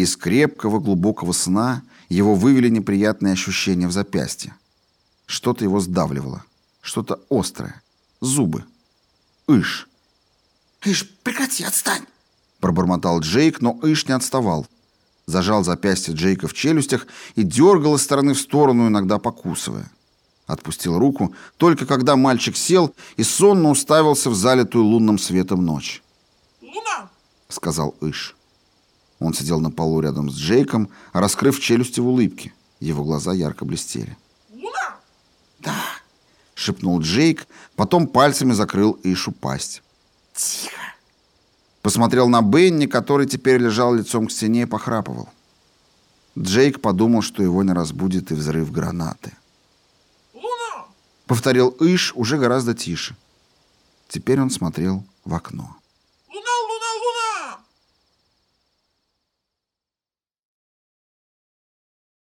Из крепкого глубокого сна его вывели неприятные ощущения в запястье. Что-то его сдавливало, что-то острое, зубы. Иш. «Иш, прекрати, отстань!» Пробормотал Джейк, но Иш не отставал. Зажал запястье Джейка в челюстях и дергал из стороны в сторону, иногда покусывая. Отпустил руку, только когда мальчик сел и сонно уставился в залитую лунным светом ночь. «Луна!» — сказал Иш. Он сидел на полу рядом с Джейком, раскрыв челюсти в улыбке. Его глаза ярко блестели. «Луна!» «Да!» — шепнул Джейк, потом пальцами закрыл Ишу пасть. «Тихо!» Посмотрел на Бенни, который теперь лежал лицом к стене и похрапывал. Джейк подумал, что его не разбудит и взрыв гранаты. «Луна!» Повторил Иш уже гораздо тише. Теперь он смотрел в окно.